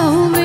know.